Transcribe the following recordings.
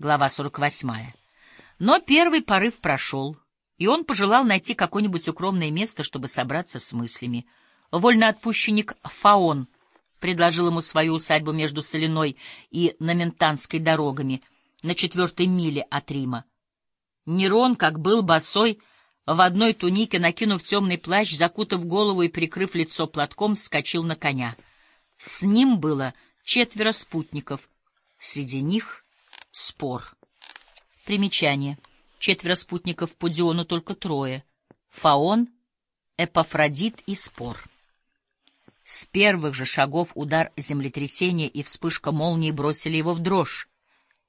Глава 48. Но первый порыв прошел, и он пожелал найти какое-нибудь укромное место, чтобы собраться с мыслями. Вольноотпущенник Фаон предложил ему свою усадьбу между Соляной и Наментанской дорогами на четвертой миле от Рима. Нерон, как был босой, в одной тунике, накинув темный плащ, закутав голову и прикрыв лицо платком, вскочил на коня. С ним было четверо спутников, среди них спор. Примечание. Четверо спутников по Диону только трое. Фаон, Эпафродит и Спор. С первых же шагов удар землетрясения и вспышка молнии бросили его в дрожь.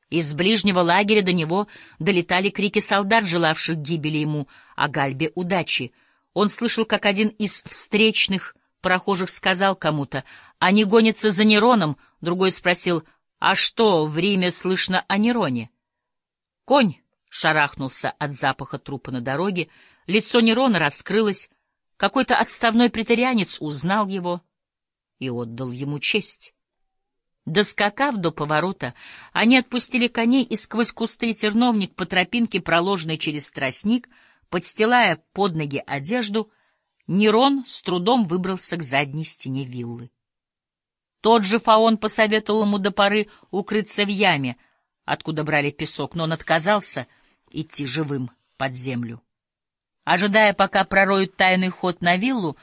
Из ближнего лагеря до него долетали крики солдат, желавших гибели ему, о гальбе удачи. Он слышал, как один из встречных прохожих сказал кому-то, «Они гонятся за Нероном», другой спросил, «А что в Риме слышно о Нероне?» Конь шарахнулся от запаха трупа на дороге, лицо Нерона раскрылось, какой-то отставной претарианец узнал его и отдал ему честь. Доскакав до поворота, они отпустили коней, и сквозь кусты терновник по тропинке, проложенной через тростник, подстилая под ноги одежду, Нерон с трудом выбрался к задней стене виллы. Тот же Фаон посоветовал ему до поры укрыться в яме, откуда брали песок, но он отказался идти живым под землю. Ожидая, пока пророют тайный ход на виллу,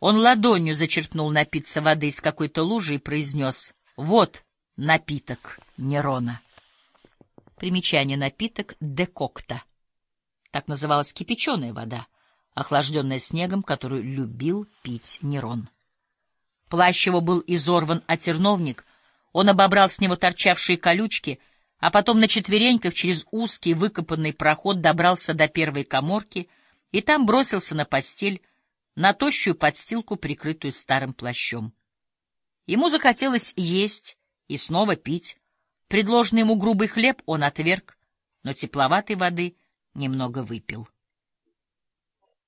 он ладонью зачерпнул напиться воды из какой-то лужи и произнес вот напиток Нерона. Примечание напиток декокта. Так называлась кипяченая вода, охлажденная снегом, которую любил пить Нерон. Плащ его был изорван, а терновник, он обобрал с него торчавшие колючки, а потом на четвереньках через узкий выкопанный проход добрался до первой коморки и там бросился на постель, на тощую подстилку, прикрытую старым плащом. Ему захотелось есть и снова пить. Предложенный ему грубый хлеб он отверг, но тепловатой воды немного выпил.